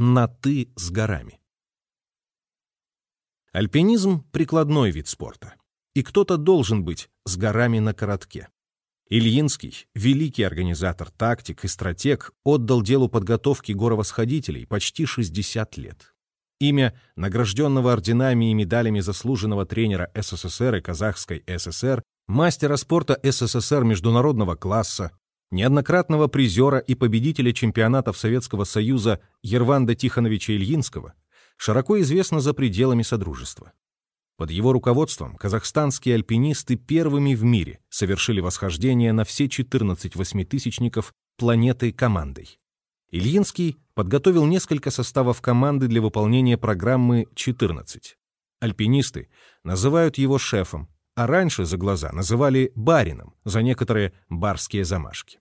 на «ты» с горами. Альпинизм — прикладной вид спорта. И кто-то должен быть с горами на коротке. Ильинский, великий организатор, тактик и стратег, отдал делу подготовки горовосходителей почти 60 лет. Имя награжденного орденами и медалями заслуженного тренера СССР и Казахской ССР, мастера спорта СССР международного класса, неоднократного призера и победителя чемпионатов Советского Союза Ерванда Тихоновича Ильинского, широко известно за пределами Содружества. Под его руководством казахстанские альпинисты первыми в мире совершили восхождение на все 14 восьмитысячников планеты командой. Ильинский подготовил несколько составов команды для выполнения программы 14. Альпинисты называют его шефом, а раньше за глаза называли барином за некоторые барские замашки.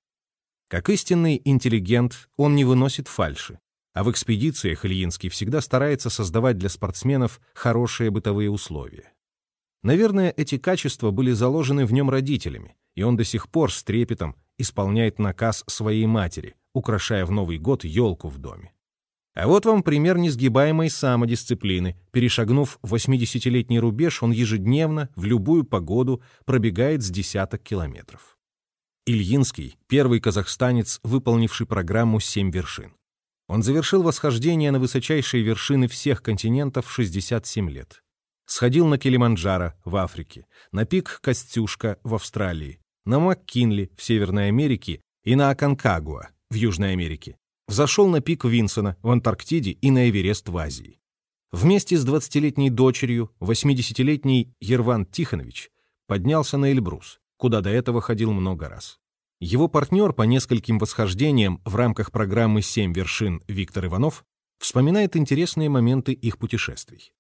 Как истинный интеллигент, он не выносит фальши, а в экспедициях Ильинский всегда старается создавать для спортсменов хорошие бытовые условия. Наверное, эти качества были заложены в нем родителями, и он до сих пор с трепетом исполняет наказ своей матери, украшая в Новый год елку в доме. А вот вам пример несгибаемой самодисциплины. Перешагнув 80-летний рубеж, он ежедневно, в любую погоду, пробегает с десяток километров. Ильинский — первый казахстанец, выполнивший программу «Семь вершин». Он завершил восхождение на высочайшие вершины всех континентов в 67 лет. Сходил на Килиманджаро в Африке, на пик Костюшка в Австралии, на МакКинли в Северной Америке и на Аконкагуа в Южной Америке. Зашел на пик Винсона в Антарктиде и на Эверест в Азии. Вместе с 20-летней дочерью, 80-летний Ерван Тихонович, поднялся на Эльбрус, куда до этого ходил много раз. Его партнер по нескольким восхождениям в рамках программы «Семь вершин» Виктор Иванов вспоминает интересные моменты их путешествий.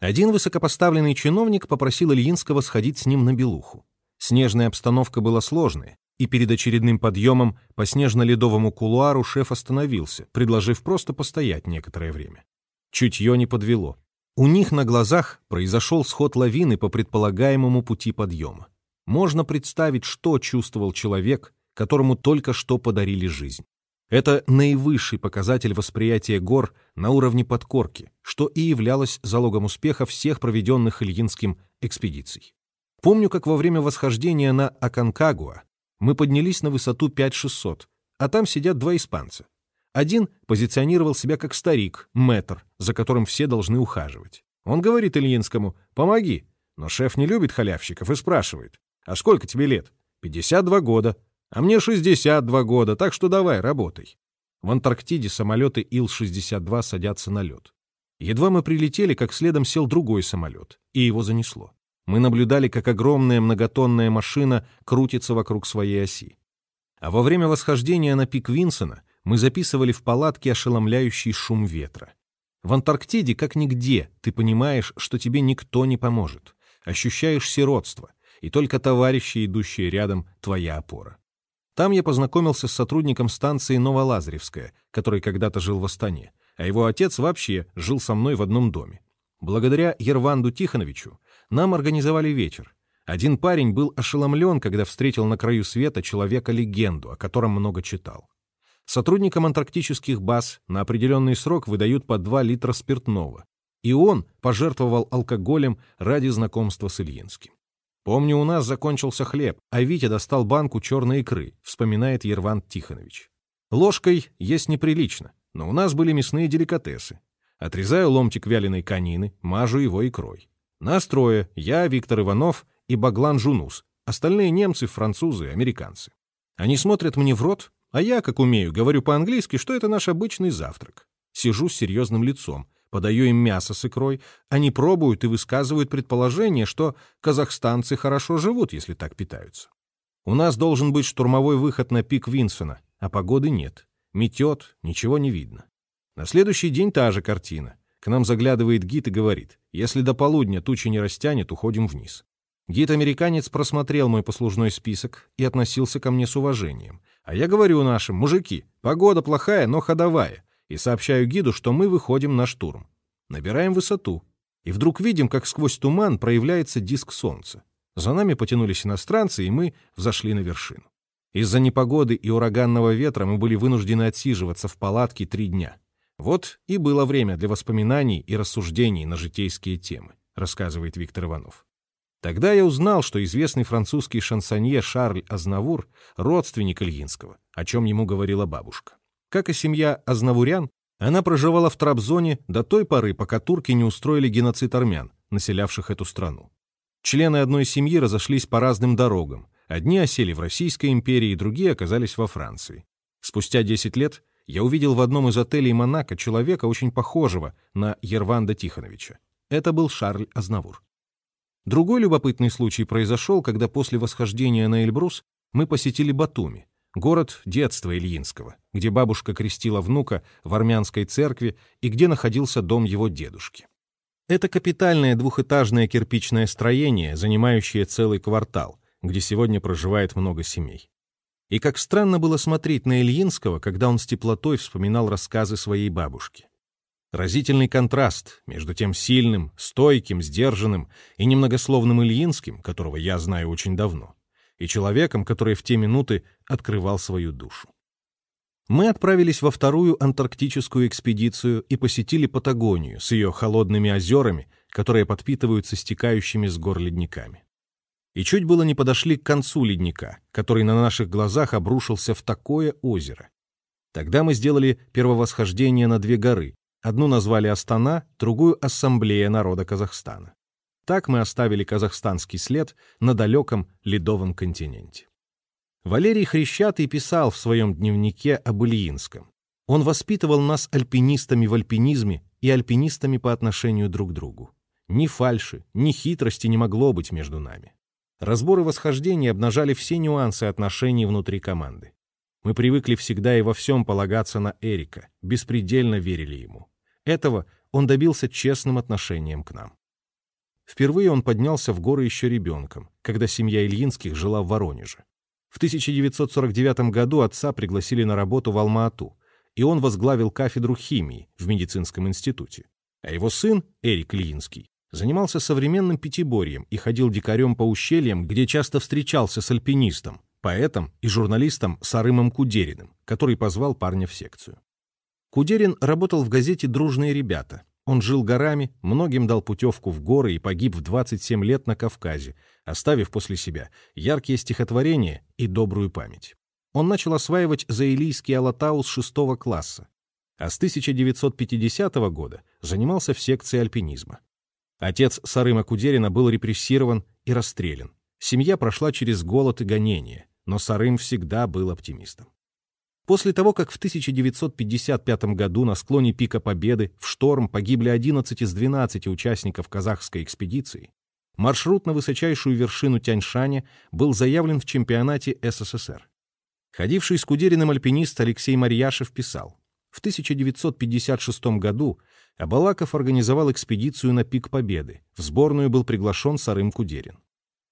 Один высокопоставленный чиновник попросил Ильинского сходить с ним на Белуху. Снежная обстановка была сложная, и перед очередным подъемом по снежно-ледовому кулуару шеф остановился, предложив просто постоять некоторое время. Чутье не подвело. У них на глазах произошел сход лавины по предполагаемому пути подъема. Можно представить, что чувствовал человек, которому только что подарили жизнь. Это наивысший показатель восприятия гор на уровне подкорки, что и являлось залогом успеха всех проведенных Ильинским экспедиций. Помню, как во время восхождения на Аконкагуа мы поднялись на высоту 5600, а там сидят два испанца. Один позиционировал себя как старик, мэтр, за которым все должны ухаживать. Он говорит Ильинскому «помоги», но шеф не любит халявщиков и спрашивает а сколько тебе лет? 52 года. А мне 62 года, так что давай, работай. В Антарктиде самолеты Ил-62 садятся на лед. Едва мы прилетели, как следом сел другой самолет, и его занесло. Мы наблюдали, как огромная многотонная машина крутится вокруг своей оси. А во время восхождения на пик Винсона мы записывали в палатке ошеломляющий шум ветра. В Антарктиде, как нигде, ты понимаешь, что тебе никто не поможет. Ощущаешь сиротство — и только товарищи, идущие рядом, твоя опора. Там я познакомился с сотрудником станции Новолазаревская, который когда-то жил в Астане, а его отец вообще жил со мной в одном доме. Благодаря Ерванду Тихоновичу нам организовали вечер. Один парень был ошеломлен, когда встретил на краю света человека-легенду, о котором много читал. Сотрудникам антарктических баз на определенный срок выдают по 2 литра спиртного, и он пожертвовал алкоголем ради знакомства с Ильинским. Помню, у нас закончился хлеб, а Витя достал банку черной икры, вспоминает Ерван Тихонович. Ложкой есть неприлично, но у нас были мясные деликатесы. Отрезаю ломтик вяленой конины, мажу его икрой. Нас трое, я, Виктор Иванов и Баглан Жунус, остальные немцы, французы, американцы. Они смотрят мне в рот, а я, как умею, говорю по-английски, что это наш обычный завтрак. Сижу с серьезным лицом, Подаю им мясо с икрой, они пробуют и высказывают предположение, что казахстанцы хорошо живут, если так питаются. У нас должен быть штурмовой выход на пик Винсона, а погоды нет. Метет, ничего не видно. На следующий день та же картина. К нам заглядывает гид и говорит, если до полудня тучи не растянет, уходим вниз. Гид-американец просмотрел мой послужной список и относился ко мне с уважением. А я говорю нашим, мужики, погода плохая, но ходовая и сообщаю гиду, что мы выходим на штурм. Набираем высоту. И вдруг видим, как сквозь туман проявляется диск солнца. За нами потянулись иностранцы, и мы взошли на вершину. Из-за непогоды и ураганного ветра мы были вынуждены отсиживаться в палатке три дня. Вот и было время для воспоминаний и рассуждений на житейские темы, рассказывает Виктор Иванов. Тогда я узнал, что известный французский шансонье Шарль Азнавур — родственник Ильинского, о чем ему говорила бабушка. Как и семья Азнавурян, она проживала в Трабзоне до той поры, пока турки не устроили геноцид армян, населявших эту страну. Члены одной семьи разошлись по разным дорогам. Одни осели в Российской империи, другие оказались во Франции. Спустя 10 лет я увидел в одном из отелей Монако человека, очень похожего на Ерванда Тихоновича. Это был Шарль Азнавур. Другой любопытный случай произошел, когда после восхождения на Эльбрус мы посетили Батуми, город детства Ильинского, где бабушка крестила внука в армянской церкви и где находился дом его дедушки. Это капитальное двухэтажное кирпичное строение, занимающее целый квартал, где сегодня проживает много семей. И как странно было смотреть на Ильинского, когда он с теплотой вспоминал рассказы своей бабушки. Разительный контраст между тем сильным, стойким, сдержанным и немногословным Ильинским, которого я знаю очень давно, и человеком, который в те минуты открывал свою душу. Мы отправились во вторую антарктическую экспедицию и посетили Патагонию с ее холодными озерами, которые подпитываются стекающими с гор ледниками. И чуть было не подошли к концу ледника, который на наших глазах обрушился в такое озеро. Тогда мы сделали первовосхождение на две горы, Одну назвали Астана, другую — Ассамблея народа Казахстана. Так мы оставили казахстанский след на далеком ледовом континенте. Валерий Хрещатый писал в своем дневнике об Ильинском. Он воспитывал нас альпинистами в альпинизме и альпинистами по отношению друг к другу. Ни фальши, ни хитрости не могло быть между нами. Разборы восхождения обнажали все нюансы отношений внутри команды. Мы привыкли всегда и во всем полагаться на Эрика, беспредельно верили ему. Этого он добился честным отношением к нам. Впервые он поднялся в горы еще ребенком, когда семья Ильинских жила в Воронеже. В 1949 году отца пригласили на работу в Алма-Ату, и он возглавил кафедру химии в медицинском институте. А его сын, Эрик Ильинский, занимался современным пятиборьем и ходил дикарем по ущельям, где часто встречался с альпинистом, поэтом и журналистом Сарымом Кудериным, который позвал парня в секцию. Кудерин работал в газете «Дружные ребята». Он жил горами, многим дал путевку в горы и погиб в 27 лет на Кавказе, оставив после себя яркие стихотворения и добрую память. Он начал осваивать заилийский Алатау с шестого класса, а с 1950 года занимался в секции альпинизма. Отец Сарыма Кудерина был репрессирован и расстрелян. Семья прошла через голод и гонения, но Сарым всегда был оптимистом. После того, как в 1955 году на склоне Пика Победы в шторм погибли 11 из 12 участников казахской экспедиции, маршрут на высочайшую вершину Тяньшаня был заявлен в чемпионате СССР. Ходивший с Кудериным альпинист Алексей Марьяшев писал, в 1956 году Абалаков организовал экспедицию на Пик Победы, в сборную был приглашен Сарым Кудерин.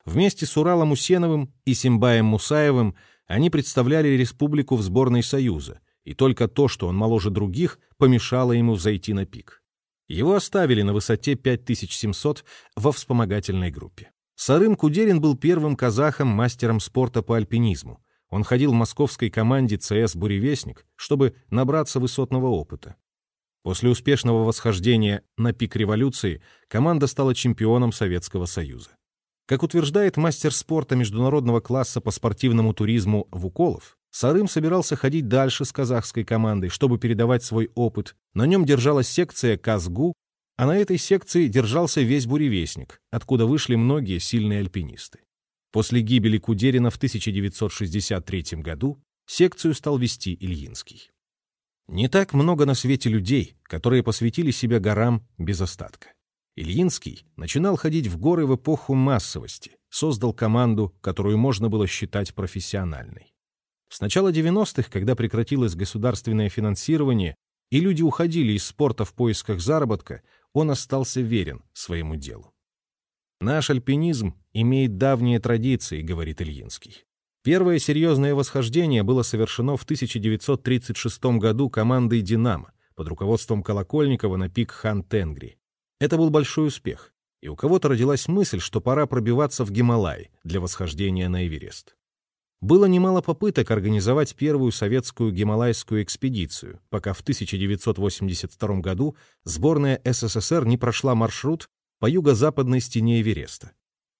Вместе с Уралом Усеновым и Симбаем Мусаевым они представляли республику в сборной Союза, и только то, что он моложе других, помешало ему взойти на пик. Его оставили на высоте 5700 во вспомогательной группе. Сарым Кудерин был первым казахом-мастером спорта по альпинизму. Он ходил в московской команде ЦС «Буревестник», чтобы набраться высотного опыта. После успешного восхождения на пик революции команда стала чемпионом Советского Союза. Как утверждает мастер спорта международного класса по спортивному туризму Вуколов, Сарым собирался ходить дальше с казахской командой, чтобы передавать свой опыт. На нем держалась секция Казгу, а на этой секции держался весь буревестник, откуда вышли многие сильные альпинисты. После гибели Кудерина в 1963 году секцию стал вести Ильинский. Не так много на свете людей, которые посвятили себя горам без остатка. Ильинский начинал ходить в горы в эпоху массовости, создал команду, которую можно было считать профессиональной. С начала 90-х, когда прекратилось государственное финансирование и люди уходили из спорта в поисках заработка, он остался верен своему делу. «Наш альпинизм имеет давние традиции», — говорит Ильинский. Первое серьезное восхождение было совершено в 1936 году командой «Динамо» под руководством Колокольникова на пик Хан-Тенгри. Это был большой успех, и у кого-то родилась мысль, что пора пробиваться в Гималай для восхождения на Эверест. Было немало попыток организовать первую советскую гималайскую экспедицию, пока в 1982 году сборная СССР не прошла маршрут по юго-западной стене Эвереста.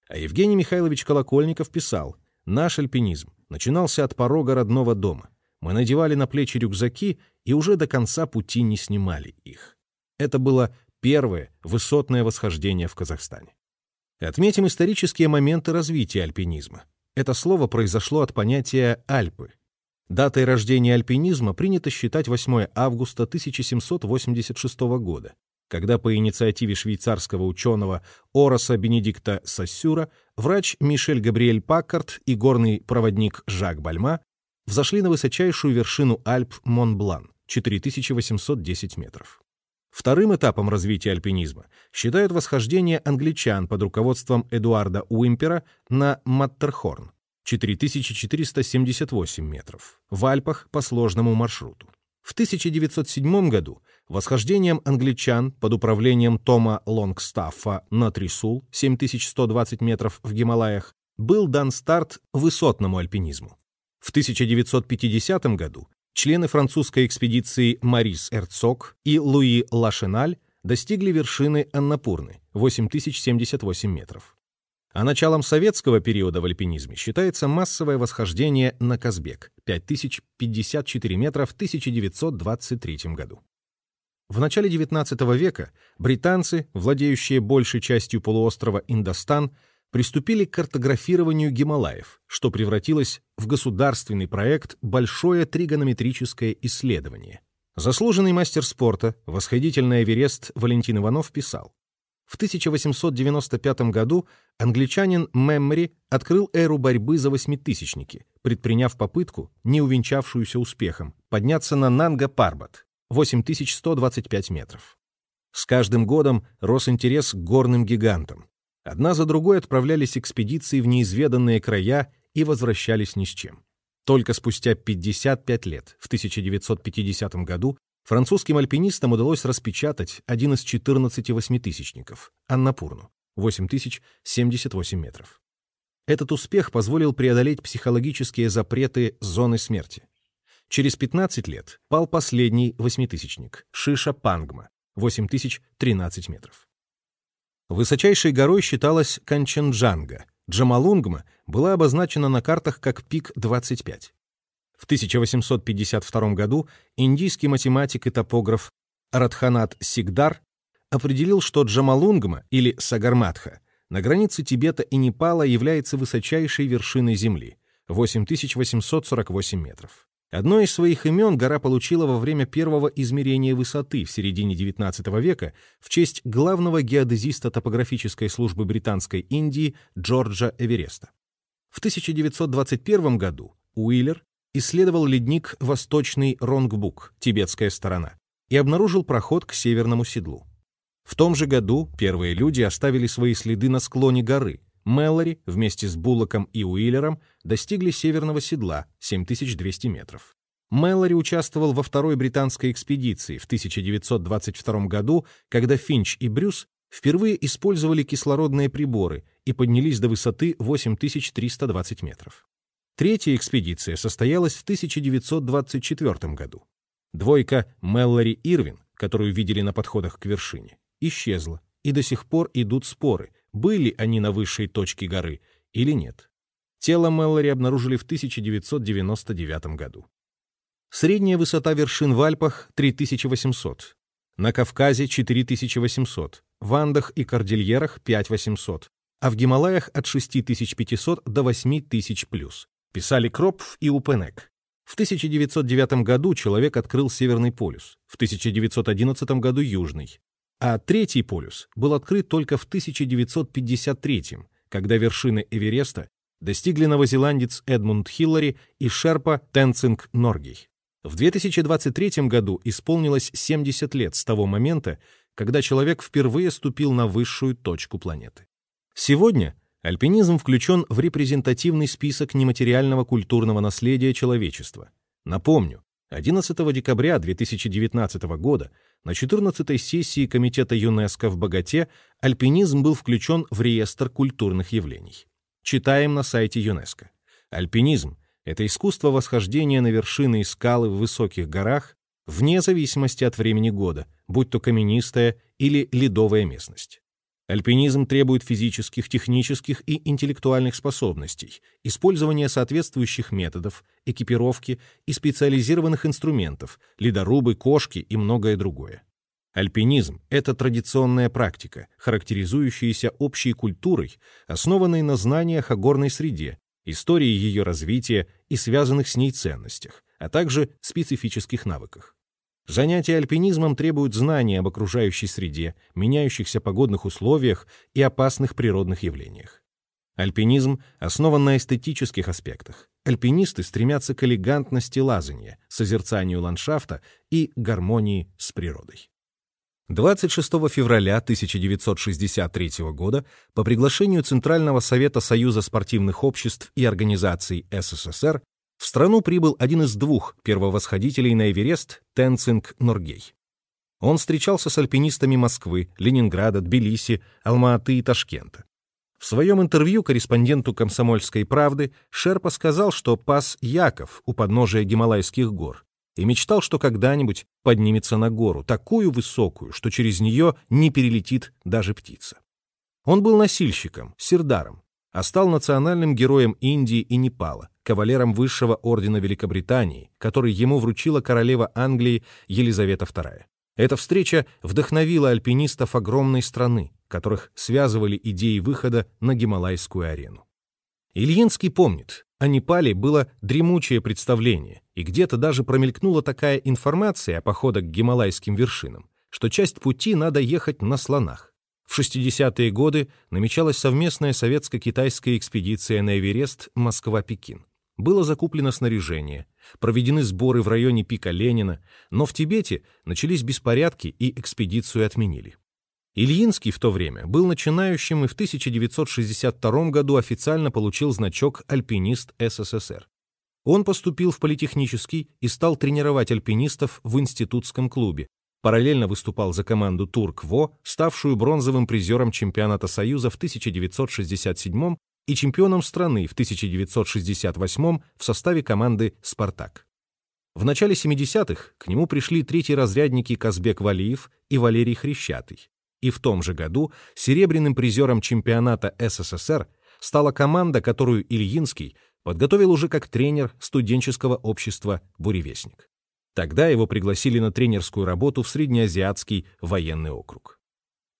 А Евгений Михайлович Колокольников писал, «Наш альпинизм начинался от порога родного дома. Мы надевали на плечи рюкзаки и уже до конца пути не снимали их. Это было первое высотное восхождение в Казахстане. Отметим исторические моменты развития альпинизма. Это слово произошло от понятия «Альпы». Датой рождения альпинизма принято считать 8 августа 1786 года, когда по инициативе швейцарского ученого Ороса Бенедикта Сассюра врач Мишель Габриэль Паккарт и горный проводник Жак Бальма взошли на высочайшую вершину Альп Монблан, 4810 метров. Вторым этапом развития альпинизма считают восхождение англичан под руководством Эдуарда Уимпера на Маттерхорн, 4478 метров, в Альпах по сложному маршруту. В 1907 году восхождением англичан под управлением Тома Лонгстаффа на Трисул, 7120 метров в Гималаях, был дан старт высотному альпинизму. В 1950 году члены французской экспедиции Марис Эрцог и Луи Лашеналь достигли вершины Аннапурны 8078 метров. А началом советского периода в альпинизме считается массовое восхождение на Казбек 5054 метра в 1923 году. В начале XIX века британцы, владеющие большей частью полуострова Индостан, приступили к картографированию Гималаев, что превратилось в государственный проект «Большое тригонометрическое исследование». Заслуженный мастер спорта, восходитель на Эверест Валентин Иванов писал, в 1895 году англичанин Меммери открыл эру борьбы за восьмитысячники, предприняв попытку, не увенчавшуюся успехом, подняться на Нанга-Парбат, 8125 метров. С каждым годом рос интерес к горным гигантам. Одна за другой отправлялись экспедиции в неизведанные края и возвращались ни с чем. Только спустя 55 лет, в 1950 году, французским альпинистам удалось распечатать один из 14 восьмитысячников — Аннапурну, 8078 метров. Этот успех позволил преодолеть психологические запреты зоны смерти. Через 15 лет пал последний восьмитысячник — Шиша Пангма, 8013 метров. Высочайшей горой считалась Канченджанга. Джамалунгма была обозначена на картах как пик 25. В 1852 году индийский математик и топограф Радханат Сигдар определил, что Джамалунгма или Сагарматха на границе Тибета и Непала является высочайшей вершиной Земли — 8848 метров. Одно из своих имен гора получила во время первого измерения высоты в середине XIX века в честь главного геодезиста топографической службы Британской Индии Джорджа Эвереста. В 1921 году Уиллер исследовал ледник Восточный Ронгбук, тибетская сторона, и обнаружил проход к северному седлу. В том же году первые люди оставили свои следы на склоне горы, Мэллори вместе с Буллоком и Уиллером достигли северного седла 7200 метров. Мэллори участвовал во второй британской экспедиции в 1922 году, когда Финч и Брюс впервые использовали кислородные приборы и поднялись до высоты 8320 метров. Третья экспедиция состоялась в 1924 году. Двойка Мэллори-Ирвин, которую видели на подходах к вершине, исчезла, и до сих пор идут споры, были они на высшей точке горы или нет. Тело Мэллори обнаружили в 1999 году. Средняя высота вершин в Альпах — 3800, на Кавказе — 4800, в Андах и Кордильерах — 5800, а в Гималаях — от 6500 до 8000 плюс, писали Кропф и Упенек. В 1909 году человек открыл Северный полюс, в 1911 году — Южный, а третий полюс был открыт только в 1953 когда вершины Эвереста достигли новозеландец Эдмунд Хиллари и шерпа Тенцинг Норгей. В 2023 году исполнилось 70 лет с того момента, когда человек впервые ступил на высшую точку планеты. Сегодня альпинизм включен в репрезентативный список нематериального культурного наследия человечества. Напомню, 11 декабря 2019 года на 14-й сессии Комитета ЮНЕСКО в Богате альпинизм был включен в реестр культурных явлений. Читаем на сайте ЮНЕСКО. Альпинизм Это искусство восхождения на вершины и скалы в высоких горах вне зависимости от времени года, будь то каменистая или ледовая местность. Альпинизм требует физических, технических и интеллектуальных способностей, использования соответствующих методов, экипировки и специализированных инструментов, ледорубы, кошки и многое другое. Альпинизм — это традиционная практика, характеризующаяся общей культурой, основанной на знаниях о горной среде, истории ее развития и связанных с ней ценностях, а также специфических навыках. Занятия альпинизмом требуют знания об окружающей среде, меняющихся погодных условиях и опасных природных явлениях. Альпинизм основан на эстетических аспектах. Альпинисты стремятся к элегантности лазания, созерцанию ландшафта и гармонии с природой. 26 февраля 1963 года по приглашению Центрального совета Союза спортивных обществ и организаций СССР в страну прибыл один из двух первовосходителей на Эверест Тенцинг Норгей. Он встречался с альпинистами Москвы, Ленинграда, Тбилиси, Алма-Аты и Ташкента. В своем интервью корреспонденту «Комсомольской правды» Шерпа сказал, что пас Яков у подножия Гималайских гор и мечтал, что когда-нибудь поднимется на гору, такую высокую, что через нее не перелетит даже птица. Он был носильщиком, сирдаром, а стал национальным героем Индии и Непала, кавалером высшего ордена Великобритании, который ему вручила королева Англии Елизавета II. Эта встреча вдохновила альпинистов огромной страны, которых связывали идеи выхода на Гималайскую арену. Ильинский помнит, о Непале было дремучее представление, и где-то даже промелькнула такая информация о походах к гималайским вершинам, что часть пути надо ехать на слонах. В 60-е годы намечалась совместная советско-китайская экспедиция на Эверест Москва-Пекин было закуплено снаряжение, проведены сборы в районе пика Ленина, но в Тибете начались беспорядки и экспедицию отменили. Ильинский в то время был начинающим и в 1962 году официально получил значок «Альпинист СССР». Он поступил в политехнический и стал тренировать альпинистов в институтском клубе, параллельно выступал за команду Турк-ВО, ставшую бронзовым призером чемпионата Союза в 1967 и чемпионом страны в 1968 в составе команды «Спартак». В начале 70-х к нему пришли третьи разрядники Казбек Валиев и Валерий Хрещатый. И в том же году серебряным призером чемпионата СССР стала команда, которую Ильинский подготовил уже как тренер студенческого общества «Буревестник». Тогда его пригласили на тренерскую работу в Среднеазиатский военный округ.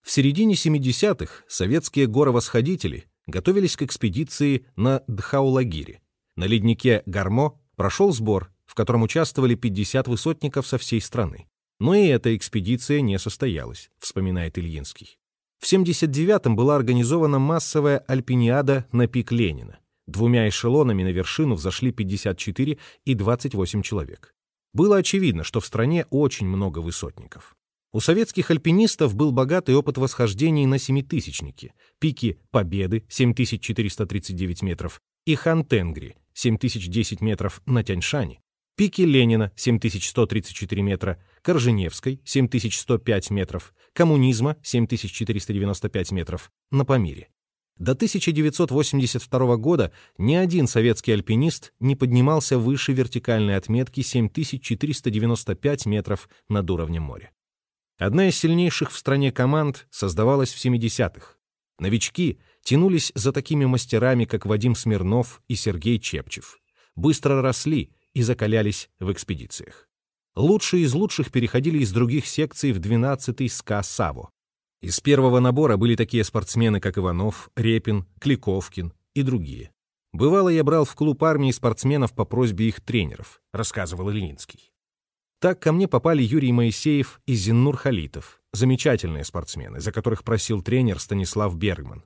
В середине 70-х советские горовосходители готовились к экспедиции на Дхаулагире. На леднике Гармо прошел сбор, в котором участвовали 50 высотников со всей страны. Но и эта экспедиция не состоялась, вспоминает Ильинский. В 79-м была организована массовая альпиниада на пик Ленина. Двумя эшелонами на вершину взошли 54 и 28 человек. Было очевидно, что в стране очень много высотников. У советских альпинистов был богатый опыт восхождений на семитысячники, пики Победы 7439 метров и Хантенгри 7010 метров на Тяньшане, пики Ленина 7134 метра, Корженевской 7105 метров, Коммунизма 7495 метров на Памире. До 1982 года ни один советский альпинист не поднимался выше вертикальной отметки 7495 метров над уровнем моря. Одна из сильнейших в стране команд создавалась в 70-х. Новички тянулись за такими мастерами, как Вадим Смирнов и Сергей Чепчев. Быстро росли и закалялись в экспедициях. Лучшие из лучших переходили из других секций в 12-й СКА САВО. Из первого набора были такие спортсмены, как Иванов, Репин, Кликовкин и другие. Бывало, я брал в клуб армии спортсменов по просьбе их тренеров, рассказывал Ильинский. Так ко мне попали Юрий Моисеев и Зиннур Халитов, замечательные спортсмены, за которых просил тренер Станислав Бергман.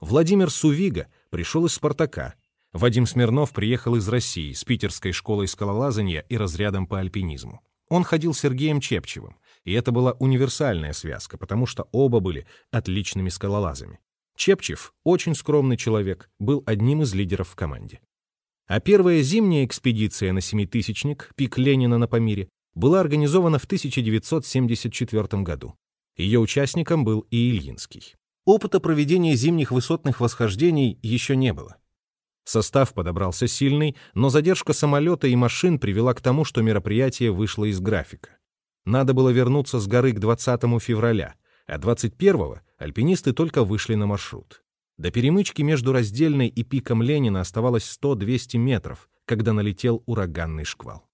Владимир Сувига пришел из «Спартака», Вадим Смирнов приехал из России с питерской школой скалолазания и разрядом по альпинизму. Он ходил с Сергеем Чепчевым, и это была универсальная связка, потому что оба были отличными скалолазами. Чепчев, очень скромный человек, был одним из лидеров в команде. А первая зимняя экспедиция на семитысячник, пик Ленина на Памире, была организована в 1974 году. Ее участником был и Ильинский. Опыта проведения зимних высотных восхождений еще не было. Состав подобрался сильный, но задержка самолета и машин привела к тому, что мероприятие вышло из графика. Надо было вернуться с горы к 20 февраля, а 21-го альпинисты только вышли на маршрут. До перемычки между раздельной и пиком Ленина оставалось 100-200 метров, когда налетел ураганный шквал.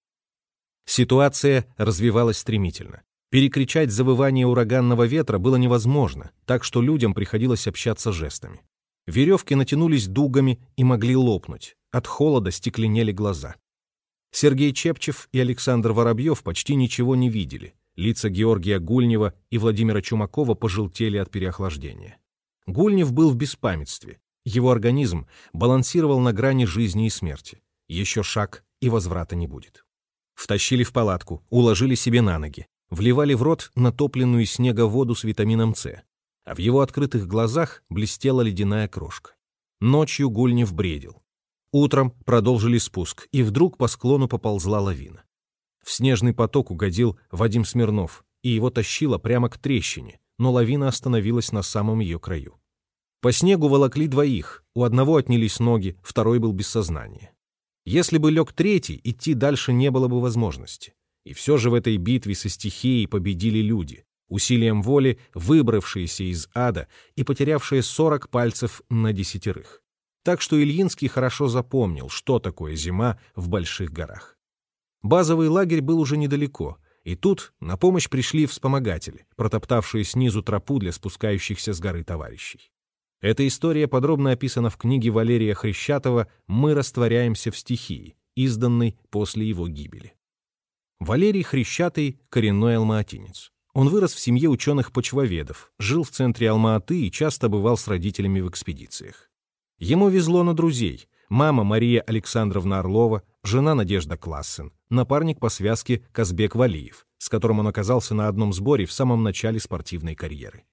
Ситуация развивалась стремительно. Перекричать завывание ураганного ветра было невозможно, так что людям приходилось общаться жестами. Веревки натянулись дугами и могли лопнуть. От холода стекленели глаза. Сергей Чепчев и Александр Воробьев почти ничего не видели. Лица Георгия Гульнева и Владимира Чумакова пожелтели от переохлаждения. Гульнев был в беспамятстве. Его организм балансировал на грани жизни и смерти. Еще шаг, и возврата не будет. Втащили в палатку, уложили себе на ноги, вливали в рот натопленную из снега воду с витамином С, а в его открытых глазах блестела ледяная крошка. Ночью Гульнев бредил. Утром продолжили спуск, и вдруг по склону поползла лавина. В снежный поток угодил Вадим Смирнов, и его тащило прямо к трещине, но лавина остановилась на самом ее краю. По снегу волокли двоих, у одного отнялись ноги, второй был без сознания. Если бы лег третий, идти дальше не было бы возможности. И все же в этой битве со стихией победили люди, усилием воли выбравшиеся из ада и потерявшие 40 пальцев на десятерых. Так что Ильинский хорошо запомнил, что такое зима в больших горах. Базовый лагерь был уже недалеко, и тут на помощь пришли вспомогатели, протоптавшие снизу тропу для спускающихся с горы товарищей. Эта история подробно описана в книге Валерия Хрящатова «Мы растворяемся в стихии», изданной после его гибели. Валерий Хрящатый – коренной алмаатинец. Он вырос в семье ученых-почвоведов, жил в центре Алма-Аты и часто бывал с родителями в экспедициях. Ему везло на друзей. Мама Мария Александровна Орлова, жена Надежда Классен, напарник по связке Казбек Валиев, с которым он оказался на одном сборе в самом начале спортивной карьеры.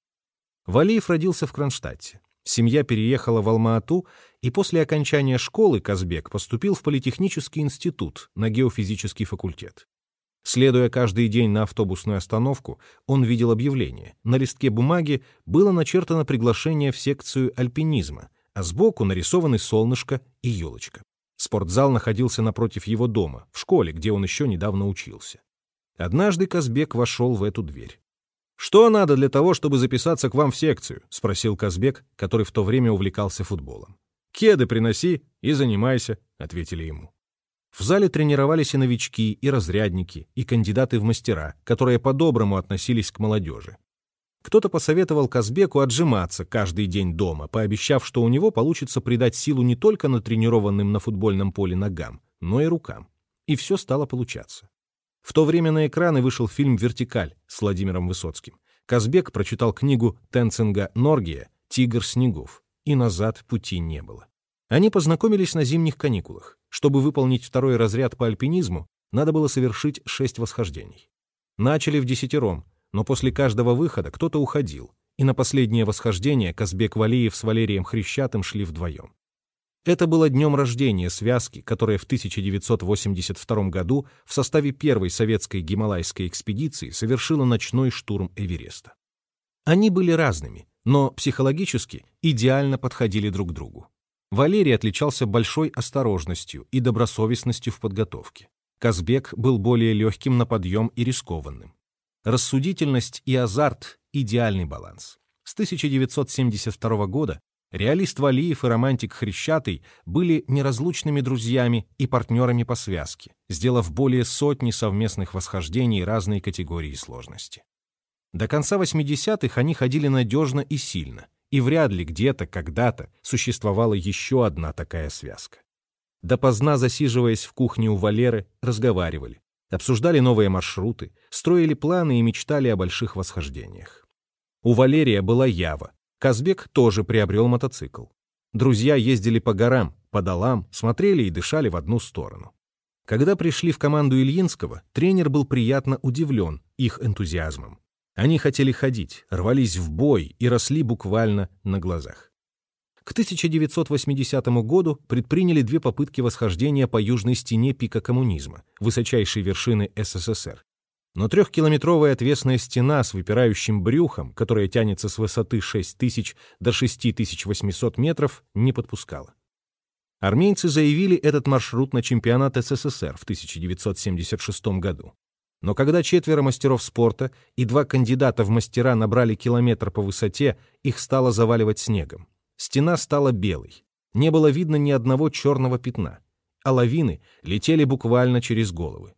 Валиев родился в Кронштадте. Семья переехала в Алма-Ату, и после окончания школы Казбек поступил в Политехнический институт на геофизический факультет. Следуя каждый день на автобусную остановку, он видел объявление. На листке бумаги было начертано приглашение в секцию альпинизма, а сбоку нарисованы солнышко и елочка. Спортзал находился напротив его дома, в школе, где он еще недавно учился. Однажды Казбек вошел в эту дверь. «Что надо для того, чтобы записаться к вам в секцию?» — спросил Казбек, который в то время увлекался футболом. «Кеды приноси и занимайся», — ответили ему. В зале тренировались и новички, и разрядники, и кандидаты в мастера, которые по-доброму относились к молодежи. Кто-то посоветовал Казбеку отжиматься каждый день дома, пообещав, что у него получится придать силу не только натренированным на футбольном поле ногам, но и рукам. И все стало получаться. В то время на экраны вышел фильм «Вертикаль» с Владимиром Высоцким. Казбек прочитал книгу Тенцинга Норгия «Тигр снегов», и назад пути не было. Они познакомились на зимних каникулах. Чтобы выполнить второй разряд по альпинизму, надо было совершить шесть восхождений. Начали в десятером, но после каждого выхода кто-то уходил, и на последнее восхождение Казбек Валиев с Валерием Хрящатым шли вдвоем. Это было днем рождения связки, которая в 1982 году в составе первой советской гималайской экспедиции совершила ночной штурм Эвереста. Они были разными, но психологически идеально подходили друг к другу. Валерий отличался большой осторожностью и добросовестностью в подготовке. Казбек был более легким на подъем и рискованным. Рассудительность и азарт – идеальный баланс. С 1972 года Реалист Валиев и романтик Хрящатый были неразлучными друзьями и партнерами по связке, сделав более сотни совместных восхождений разной категории сложности. До конца 80-х они ходили надежно и сильно, и вряд ли где-то, когда-то существовала еще одна такая связка. Допоздна засиживаясь в кухне у Валеры, разговаривали, обсуждали новые маршруты, строили планы и мечтали о больших восхождениях. У Валерия была Ява, Казбек тоже приобрел мотоцикл. Друзья ездили по горам, по долам, смотрели и дышали в одну сторону. Когда пришли в команду Ильинского, тренер был приятно удивлен их энтузиазмом. Они хотели ходить, рвались в бой и росли буквально на глазах. К 1980 году предприняли две попытки восхождения по южной стене пика коммунизма, высочайшей вершины СССР, но трехкилометровая отвесная стена с выпирающим брюхом, которая тянется с высоты 6000 до 6800 метров, не подпускала. Армейцы заявили этот маршрут на чемпионат СССР в 1976 году. Но когда четверо мастеров спорта и два кандидата в мастера набрали километр по высоте, их стало заваливать снегом. Стена стала белой. Не было видно ни одного черного пятна. А лавины летели буквально через головы.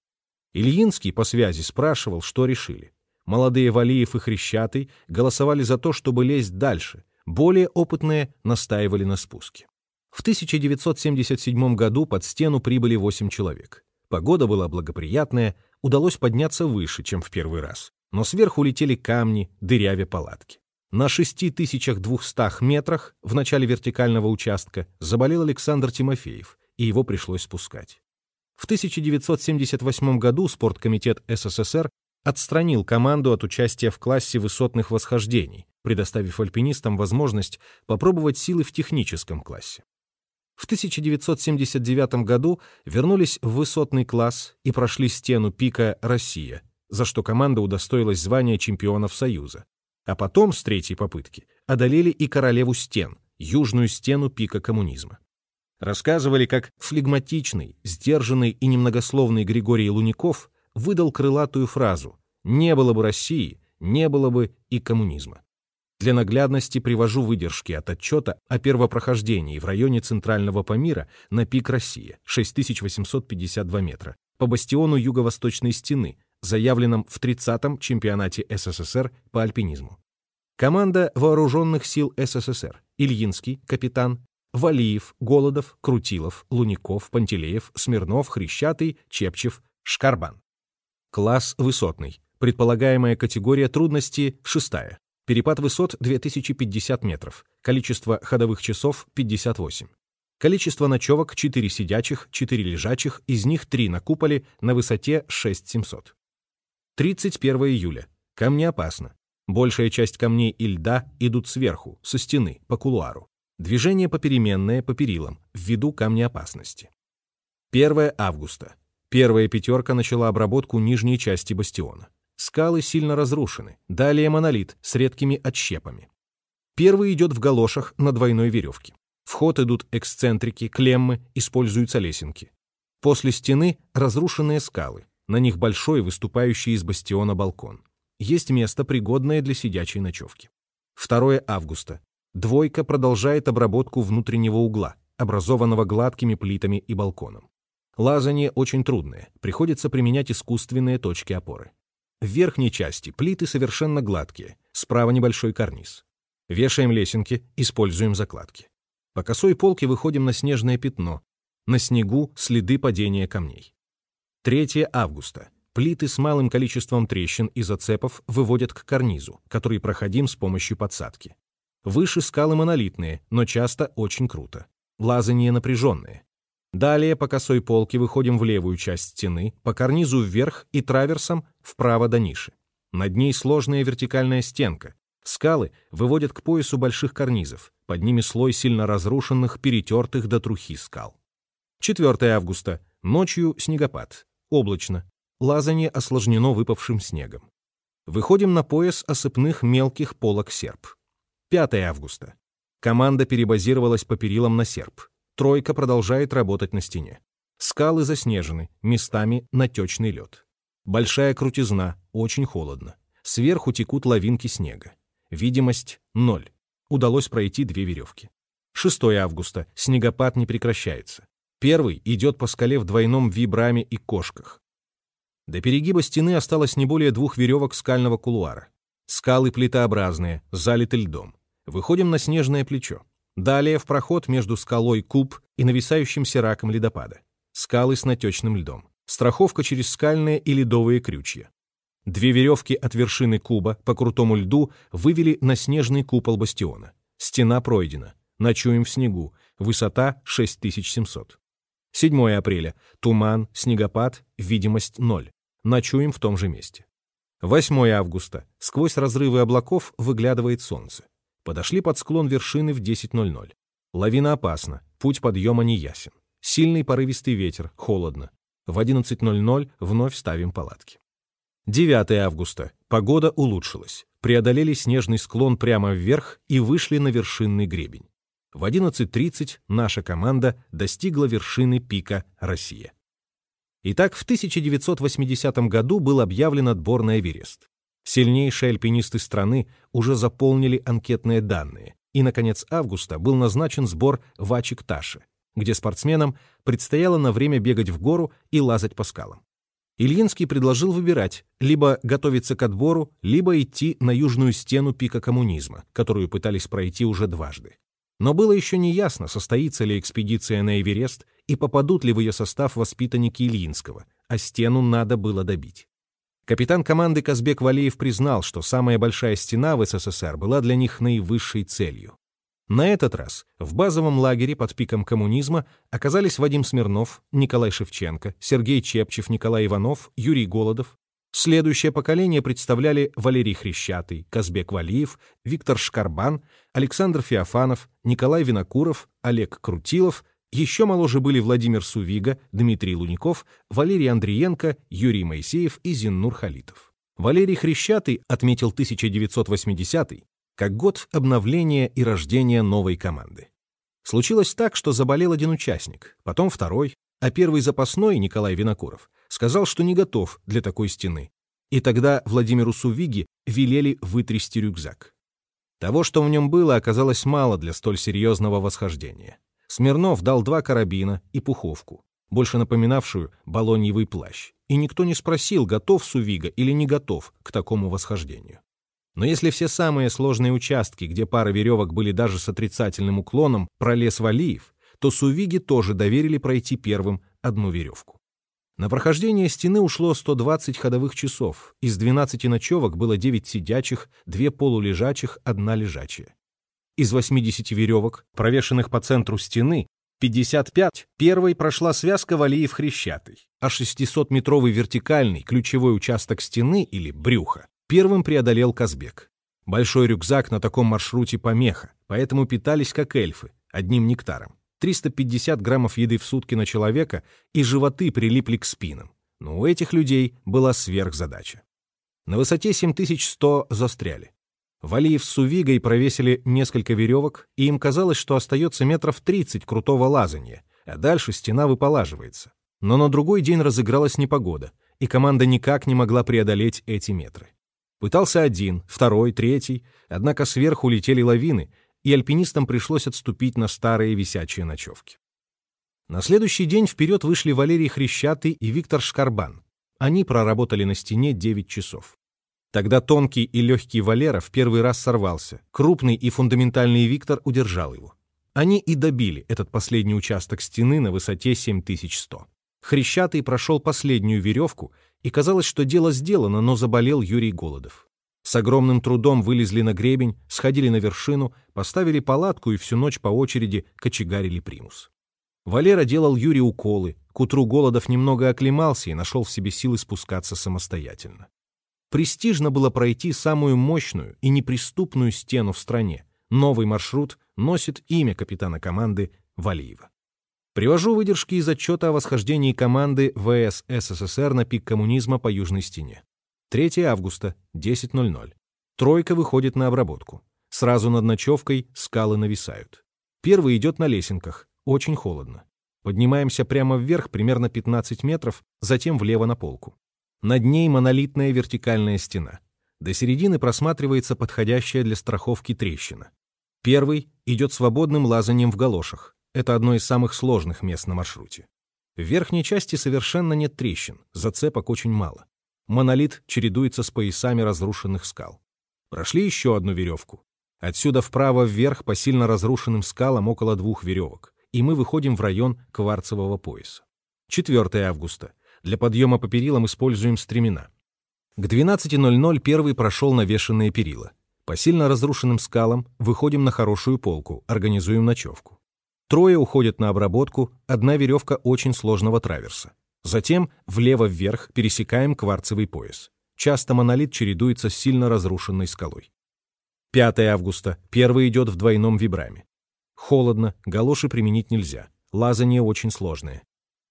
Ильинский по связи спрашивал, что решили. Молодые Валиев и Хрещатый голосовали за то, чтобы лезть дальше. Более опытные настаивали на спуске. В 1977 году под стену прибыли 8 человек. Погода была благоприятная, удалось подняться выше, чем в первый раз. Но сверху летели камни, дырявя палатки. На 6200 метрах в начале вертикального участка заболел Александр Тимофеев, и его пришлось спускать. В 1978 году спорткомитет СССР отстранил команду от участия в классе высотных восхождений, предоставив альпинистам возможность попробовать силы в техническом классе. В 1979 году вернулись в высотный класс и прошли стену пика «Россия», за что команда удостоилась звания чемпионов Союза. А потом, с третьей попытки, одолели и королеву стен, южную стену пика коммунизма. Рассказывали, как флегматичный, сдержанный и немногословный Григорий Луников выдал крылатую фразу «Не было бы России, не было бы и коммунизма». Для наглядности привожу выдержки от отчета о первопрохождении в районе Центрального Памира на пик России 6852 метра по бастиону Юго-Восточной стены, заявленном в 30-м чемпионате СССР по альпинизму. Команда Вооруженных сил СССР Ильинский, капитан, Валиев, Голодов, Крутилов, Луников, Пантелеев, Смирнов, Хрещатый, Чепчев, Шкарбан. Класс высотный. Предполагаемая категория трудности – шестая. Перепад высот 2050 метров. Количество ходовых часов 58. Количество ночевок 4 сидячих, 4 лежачих, из них 3 на куполе на высоте 6700. 31 июля. Камнеопасно. Большая часть камней и льда идут сверху, со стены, по кулуару. Движение попеременное по перилам, ввиду камнеопасности. 1 августа. Первая пятерка начала обработку нижней части бастиона. Скалы сильно разрушены. Далее монолит с редкими отщепами. Первый идет в галошах на двойной веревке. В ход идут эксцентрики, клеммы, используются лесенки. После стены разрушенные скалы. На них большой, выступающий из бастиона балкон. Есть место, пригодное для сидячей ночевки. 2 августа. Двойка продолжает обработку внутреннего угла, образованного гладкими плитами и балконом. Лазание очень трудное, приходится применять искусственные точки опоры. В верхней части плиты совершенно гладкие, справа небольшой карниз. Вешаем лесенки, используем закладки. По косой полке выходим на снежное пятно. На снегу следы падения камней. 3 августа. Плиты с малым количеством трещин и зацепов выводят к карнизу, который проходим с помощью подсадки. Выше скалы монолитные, но часто очень круто. Лазание напряженное. Далее по косой полке выходим в левую часть стены, по карнизу вверх и траверсом вправо до ниши. Над ней сложная вертикальная стенка. Скалы выводят к поясу больших карнизов, под ними слой сильно разрушенных, перетертых до трухи скал. 4 августа. Ночью снегопад. Облачно. Лазание осложнено выпавшим снегом. Выходим на пояс осыпных мелких полок серп. 5 августа. Команда перебазировалась по перилам на серп. Тройка продолжает работать на стене. Скалы заснежены, местами натечный лед. Большая крутизна, очень холодно. Сверху текут лавинки снега. Видимость — ноль. Удалось пройти две веревки. 6 августа. Снегопад не прекращается. Первый идет по скале в двойном вибраме и кошках. До перегиба стены осталось не более двух веревок скального кулуара. Скалы плитообразные, залиты льдом. Выходим на снежное плечо. Далее в проход между скалой Куб и нависающимся раком ледопада. Скалы с натечным льдом. Страховка через скальные и ледовые крючья. Две веревки от вершины куба по крутому льду вывели на снежный купол бастиона. Стена пройдена. Ночуем в снегу. Высота 6700. 7 апреля. Туман, снегопад, видимость 0. Ночуем в том же месте. 8 августа. Сквозь разрывы облаков выглядывает солнце. Подошли под склон вершины в 10.00. Лавина опасна, путь подъема не ясен. Сильный порывистый ветер, холодно. В 11.00 вновь ставим палатки. 9 августа. Погода улучшилась. Преодолели снежный склон прямо вверх и вышли на вершинный гребень. В 11.30 наша команда достигла вершины пика «Россия». Итак, в 1980 году был объявлен отбор на Эверест. Сильнейшие альпинисты страны уже заполнили анкетные данные, и на конец августа был назначен сбор в Ачикташе, где спортсменам предстояло на время бегать в гору и лазать по скалам. Ильинский предложил выбирать либо готовиться к отбору, либо идти на южную стену пика коммунизма, которую пытались пройти уже дважды. Но было еще не ясно, состоится ли экспедиция на Эверест и попадут ли в ее состав воспитанники Ильинского, а стену надо было добить. Капитан команды Казбек Валеев признал, что самая большая стена в СССР была для них наивысшей целью. На этот раз в базовом лагере под пиком коммунизма оказались Вадим Смирнов, Николай Шевченко, Сергей Чепчев, Николай Иванов, Юрий Голодов. Следующее поколение представляли Валерий Хрещатый, Казбек Валиев, Виктор Шкарбан, Александр Феофанов, Николай Винокуров, Олег Крутилов, еще моложе были Владимир Сувига, Дмитрий Луников, Валерий Андриенко, Юрий Моисеев и Зиннур Халитов. Валерий Хрещатый отметил 1980 как год обновления и рождения новой команды. Случилось так, что заболел один участник, потом второй, а первый запасной, Николай Винокуров, сказал, что не готов для такой стены. И тогда Владимиру Сувиге велели вытрясти рюкзак. Того, что в нем было, оказалось мало для столь серьезного восхождения. Смирнов дал два карабина и пуховку, больше напоминавшую балоньевый плащ, и никто не спросил, готов Сувига или не готов к такому восхождению. Но если все самые сложные участки, где пара веревок были даже с отрицательным уклоном, пролез Валиев, то Сувиге тоже доверили пройти первым одну веревку. На прохождение стены ушло 120 ходовых часов, из 12 ночевок было 9 сидячих, 2 полулежачих, одна лежачая. Из 80 веревок, провешенных по центру стены, 55 первой прошла связка Валиев-Хрещатый, а 600-метровый вертикальный ключевой участок стены или брюха первым преодолел Казбек. Большой рюкзак на таком маршруте помеха, поэтому питались как эльфы, одним нектаром. 350 граммов еды в сутки на человека, и животы прилипли к спинам. Но у этих людей была сверхзадача. На высоте 7100 застряли. Валиев с Сувигой провесили несколько веревок, и им казалось, что остается метров 30 крутого лазания, а дальше стена выполаживается. Но на другой день разыгралась непогода, и команда никак не могла преодолеть эти метры. Пытался один, второй, третий, однако сверху летели лавины, и альпинистам пришлось отступить на старые висячие ночевки. На следующий день вперед вышли Валерий Хрещатый и Виктор Шкарбан. Они проработали на стене 9 часов. Тогда тонкий и легкий Валера в первый раз сорвался. Крупный и фундаментальный Виктор удержал его. Они и добили этот последний участок стены на высоте 7100. Хрещатый прошел последнюю веревку, и казалось, что дело сделано, но заболел Юрий Голодов. С огромным трудом вылезли на гребень, сходили на вершину, поставили палатку и всю ночь по очереди кочегарили примус. Валера делал Юре уколы, к утру Голодов немного оклемался и нашел в себе силы спускаться самостоятельно. Престижно было пройти самую мощную и неприступную стену в стране. Новый маршрут носит имя капитана команды Валиева. Привожу выдержки из отчета о восхождении команды ВС СССР на пик коммунизма по Южной стене. 3 августа, 10.00. Тройка выходит на обработку. Сразу над ночевкой скалы нависают. Первый идет на лесенках, очень холодно. Поднимаемся прямо вверх примерно 15 метров, затем влево на полку. Над ней монолитная вертикальная стена. До середины просматривается подходящая для страховки трещина. Первый идет свободным лазанием в галошах. Это одно из самых сложных мест на маршруте. В верхней части совершенно нет трещин, зацепок очень мало. Монолит чередуется с поясами разрушенных скал. Прошли еще одну веревку. Отсюда вправо вверх по сильно разрушенным скалам около двух веревок, и мы выходим в район кварцевого пояса. 4 августа. Для подъема по перилам используем стремена. К 12.00 первый прошел навешенные перила. По сильно разрушенным скалам выходим на хорошую полку, организуем ночевку. Трое уходят на обработку, одна веревка очень сложного траверса. Затем влево-вверх пересекаем кварцевый пояс. Часто монолит чередуется с сильно разрушенной скалой. 5 августа. Первый идет в двойном вибраме. Холодно, галоши применить нельзя. Лазание очень сложное.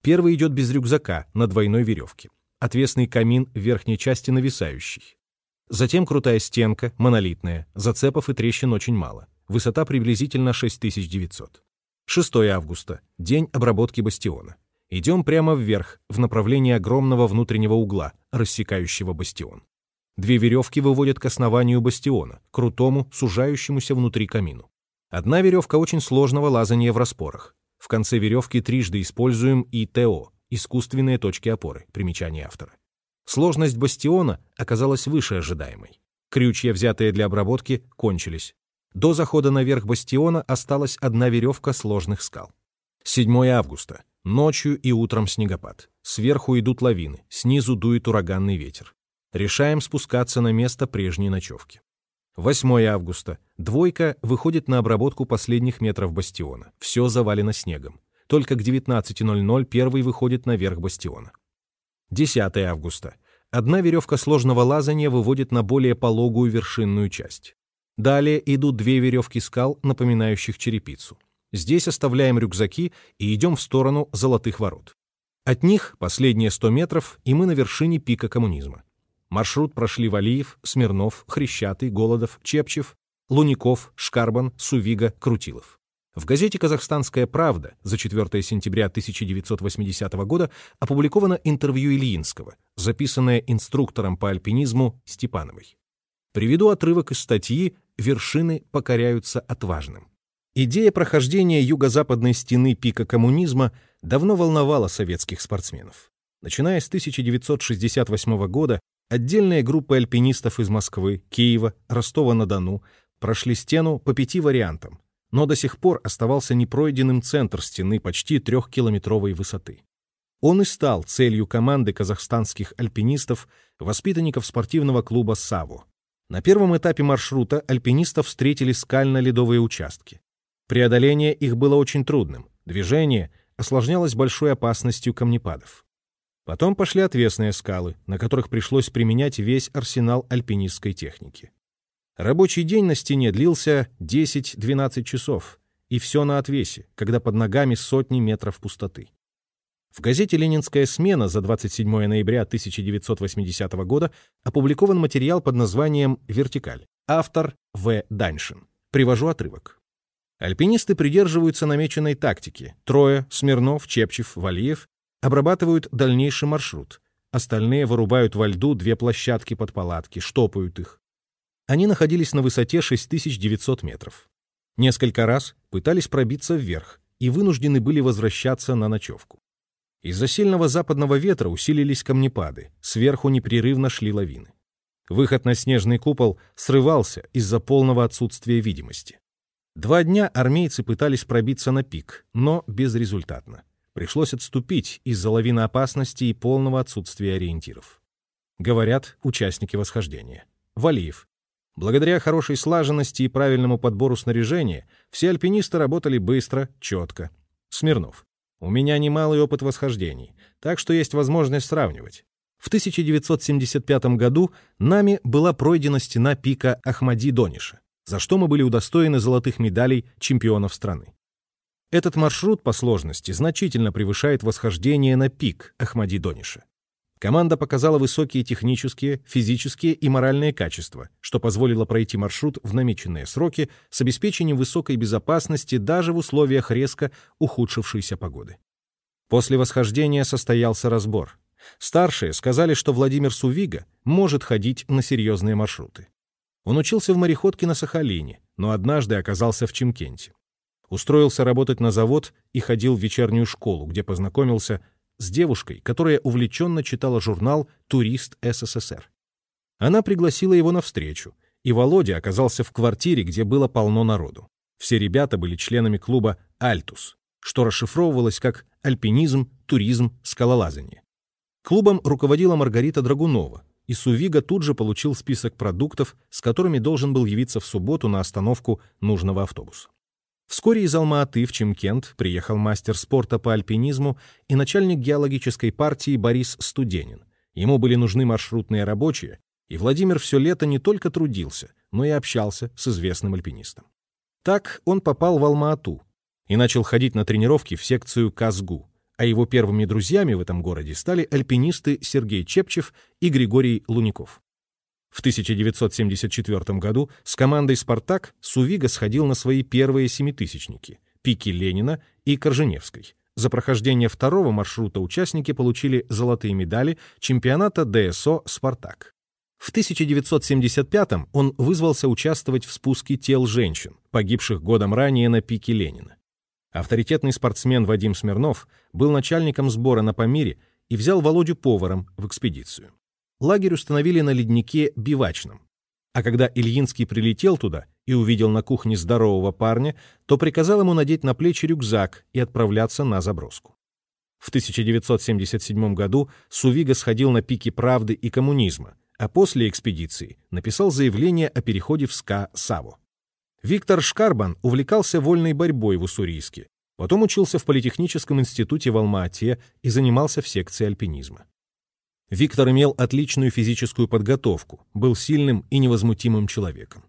Первый идет без рюкзака, на двойной веревке. Отвесный камин в верхней части нависающий. Затем крутая стенка, монолитная, зацепов и трещин очень мало. высота приблизительно 6900. 6 августа, день обработки бастиона. Идем прямо вверх, в направлении огромного внутреннего угла, рассекающего бастион. Две веревки выводят к основанию бастиона, крутому, сужающемуся внутри камину. Одна веревка очень сложного лазания в распорах. В конце веревки трижды используем ИТО – искусственные точки опоры, примечание автора. Сложность бастиона оказалась выше ожидаемой. Крючья, взятые для обработки, кончились. До захода наверх бастиона осталась одна веревка сложных скал. 7 августа. Ночью и утром снегопад. Сверху идут лавины, снизу дует ураганный ветер. Решаем спускаться на место прежней ночевки. 8 августа. Двойка выходит на обработку последних метров бастиона. Все завалено снегом. Только к 19.00 первый выходит наверх бастиона. 10 августа. Одна веревка сложного лазания выводит на более пологую вершинную часть. Далее идут две веревки скал, напоминающих черепицу. Здесь оставляем рюкзаки и идем в сторону Золотых ворот. От них последние 100 метров, и мы на вершине пика коммунизма. Маршрут прошли Валиев, Смирнов, Хрещатый, Голодов, Чепчев, Луников, Шкарбан, Сувига, Крутилов. В газете «Казахстанская правда» за 4 сентября 1980 года опубликовано интервью Ильинского, записанное инструктором по альпинизму Степановой. Приведу отрывок из статьи вершины покоряются отважным. Идея прохождения юго-западной стены пика коммунизма давно волновала советских спортсменов. Начиная с 1968 года отдельные группы альпинистов из Москвы, Киева, Ростова-на-Дону прошли стену по пяти вариантам, но до сих пор оставался непройденным центр стены почти трехкилометровой высоты. Он и стал целью команды казахстанских альпинистов, воспитанников спортивного клуба «Саву», на первом этапе маршрута альпинистов встретили скально-ледовые участки. Преодоление их было очень трудным, движение осложнялось большой опасностью камнепадов. Потом пошли отвесные скалы, на которых пришлось применять весь арсенал альпинистской техники. Рабочий день на стене длился 10-12 часов, и все на отвесе, когда под ногами сотни метров пустоты. В газете «Ленинская смена» за 27 ноября 1980 года опубликован материал под названием «Вертикаль». Автор В. Даньшин. Привожу отрывок. Альпинисты придерживаются намеченной тактики. Трое, Смирнов, Чепчев, Валиев, обрабатывают дальнейший маршрут. Остальные вырубают во льду две площадки под палатки, штопают их. Они находились на высоте 6900 метров. Несколько раз пытались пробиться вверх и вынуждены были возвращаться на ночевку. Из-за сильного западного ветра усилились камнепады, сверху непрерывно шли лавины. Выход на снежный купол срывался из-за полного отсутствия видимости. Два дня армейцы пытались пробиться на пик, но безрезультатно. Пришлось отступить из-за лавины опасности и полного отсутствия ориентиров. Говорят участники восхождения. Валиев. Благодаря хорошей слаженности и правильному подбору снаряжения все альпинисты работали быстро, четко. Смирнов. У меня немалый опыт восхождений, так что есть возможность сравнивать. В 1975 году нами была пройдена стена пика Ахмади-Дониша, за что мы были удостоены золотых медалей чемпионов страны. Этот маршрут по сложности значительно превышает восхождение на пик Ахмади-Дониша. Команда показала высокие технические, физические и моральные качества, что позволило пройти маршрут в намеченные сроки с обеспечением высокой безопасности даже в условиях резко ухудшившейся погоды. После восхождения состоялся разбор. Старшие сказали, что Владимир Сувига может ходить на серьезные маршруты. Он учился в мореходке на Сахалине, но однажды оказался в Чимкенте. Устроился работать на завод и ходил в вечернюю школу, где познакомился с девушкой, которая увлеченно читала журнал «Турист СССР». Она пригласила его на встречу, и Володя оказался в квартире, где было полно народу. Все ребята были членами клуба «Альтус», что расшифровывалось как «альпинизм, туризм, скалолазание». Клубом руководила Маргарита Драгунова, и Сувига тут же получил список продуктов, с которыми должен был явиться в субботу на остановку нужного автобуса. Вскоре из Алма-Аты в Чимкент приехал мастер спорта по альпинизму и начальник геологической партии Борис Студенин. Ему были нужны маршрутные рабочие, и Владимир все лето не только трудился, но и общался с известным альпинистом. Так он попал в Алма-Ату и начал ходить на тренировки в секцию Казгу, а его первыми друзьями в этом городе стали альпинисты Сергей Чепчев и Григорий Луников. В 1974 году с командой «Спартак» Сувига сходил на свои первые семитысячники — пики Ленина и Корженевской. За прохождение второго маршрута участники получили золотые медали чемпионата ДСО «Спартак». В 1975-м он вызвался участвовать в спуске тел женщин, погибших годом ранее на пике Ленина. Авторитетный спортсмен Вадим Смирнов был начальником сбора на Памире и взял Володю поваром в экспедицию. Лагерь установили на леднике Бивачном. А когда Ильинский прилетел туда и увидел на кухне здорового парня, то приказал ему надеть на плечи рюкзак и отправляться на заброску. В 1977 году Сувига сходил на пике правды и коммунизма, а после экспедиции написал заявление о переходе в СКА-САВО. Виктор Шкарбан увлекался вольной борьбой в Уссурийске, потом учился в Политехническом институте в Алма-Ате и занимался в секции альпинизма. Виктор имел отличную физическую подготовку, был сильным и невозмутимым человеком.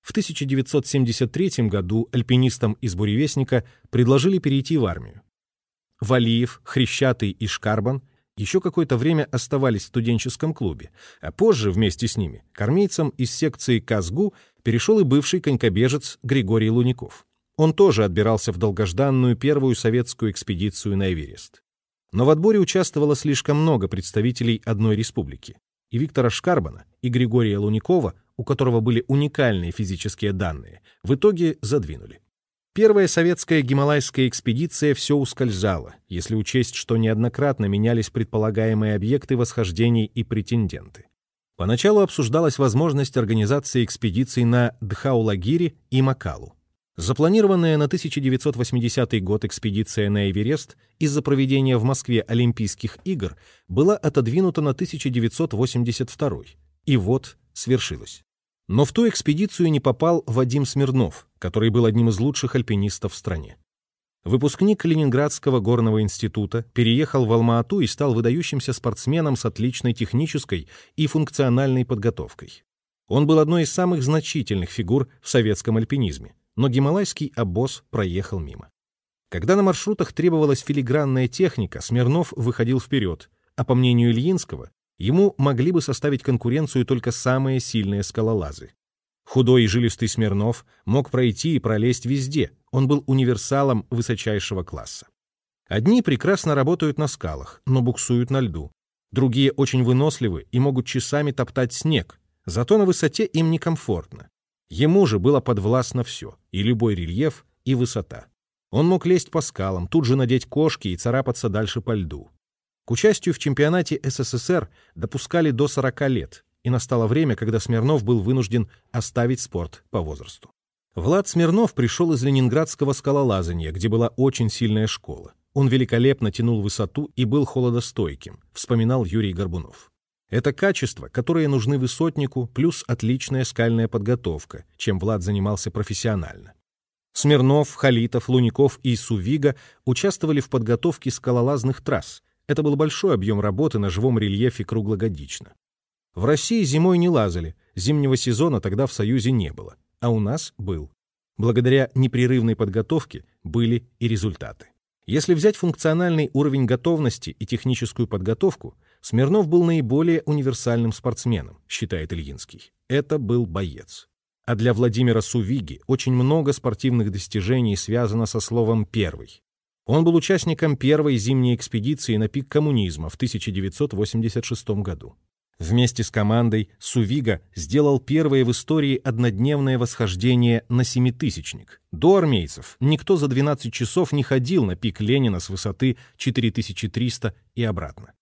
В 1973 году альпинистам из «Буревестника» предложили перейти в армию. Валиев, Хрещатый и Шкарбан еще какое-то время оставались в студенческом клубе, а позже вместе с ними к армейцам из секции КАЗГУ перешел и бывший конькобежец Григорий Луников. Он тоже отбирался в долгожданную первую советскую экспедицию на Эверест. Но в отборе участвовало слишком много представителей одной республики. И Виктора Шкарбана, и Григория Луникова, у которого были уникальные физические данные, в итоге задвинули. Первая советская гималайская экспедиция все ускользала, если учесть, что неоднократно менялись предполагаемые объекты восхождений и претенденты. Поначалу обсуждалась возможность организации экспедиций на Дхаулагири и Макалу. Запланированная на 1980 год экспедиция на Эверест из-за проведения в Москве Олимпийских игр была отодвинута на 1982 и вот свершилась. Но в ту экспедицию не попал Вадим Смирнов, который был одним из лучших альпинистов в стране. Выпускник Ленинградского горного института переехал в Алма-Ату и стал выдающимся спортсменом с отличной технической и функциональной подготовкой. Он был одной из самых значительных фигур в советском альпинизме, но гималайский обоз проехал мимо. Когда на маршрутах требовалась филигранная техника, Смирнов выходил вперед, а по мнению Ильинского, ему могли бы составить конкуренцию только самые сильные скалолазы. Худой и жилистый Смирнов мог пройти и пролезть везде, он был универсалом высочайшего класса. Одни прекрасно работают на скалах, но буксуют на льду. Другие очень выносливы и могут часами топтать снег, зато на высоте им некомфортно. Ему же было подвластно все, и любой рельеф, и высота. Он мог лезть по скалам, тут же надеть кошки и царапаться дальше по льду. К участию в чемпионате СССР допускали до 40 лет, и настало время, когда Смирнов был вынужден оставить спорт по возрасту. Влад Смирнов пришел из ленинградского скалолазания, где была очень сильная школа. Он великолепно тянул высоту и был холодостойким, вспоминал Юрий Горбунов. Это качества, которые нужны высотнику, плюс отличная скальная подготовка, чем Влад занимался профессионально. Смирнов, Халитов, Луников и Сувига участвовали в подготовке скалолазных трасс, это был большой объем работы на живом рельефе круглогодично. В России зимой не лазали, зимнего сезона тогда в Союзе не было, а у нас был. Благодаря непрерывной подготовке были и результаты. Если взять функциональный уровень готовности и техническую подготовку, Смирнов был наиболее универсальным спортсменом, считает Ильинский. Это был боец. А для Владимира Сувиги очень много спортивных достижений связано со словом «первый». Он был участником первой зимней экспедиции на пик коммунизма в 1986 году. Вместе с командой Сувига сделал первое в истории однодневное восхождение на семитысячник. До армейцев никто за 12 часов не ходил на пик Ленина с высоты 4300 и обратно.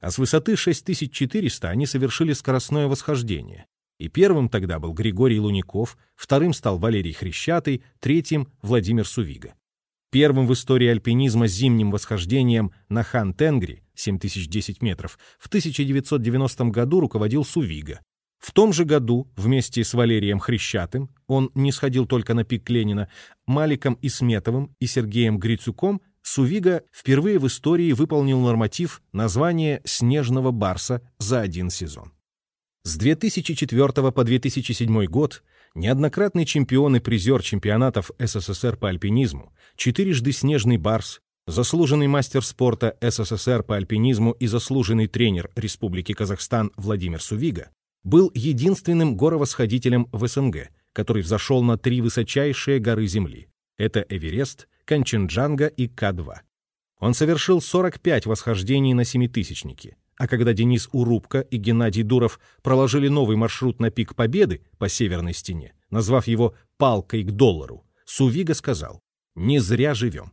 А с высоты 6400 они совершили скоростное восхождение. И первым тогда был Григорий Луников, вторым стал Валерий Хрещатый, третьим — Владимир Сувига. Первым в истории альпинизма зимним восхождением на Хан-Тенгри 7010 метров в 1990 году руководил Сувига. В том же году вместе с Валерием Хрещатым, он не сходил только на пик Ленина, Маликом Исметовым и Сергеем Грицюком, Сувига впервые в истории выполнил норматив названия «Снежного барса» за один сезон. С 2004 по 2007 год неоднократный чемпион и призер чемпионатов СССР по альпинизму, четырежды снежный барс, заслуженный мастер спорта СССР по альпинизму и заслуженный тренер Республики Казахстан Владимир Сувига был единственным горовосходителем в СНГ, который взошел на три высочайшие горы Земли. Это Эверест, Канченджанга и К2. Он совершил 45 восхождений на семитысячнике. А когда Денис Урубко и Геннадий Дуров проложили новый маршрут на пик Победы по северной стене, назвав его «палкой к доллару», Сувига сказал «Не зря живем».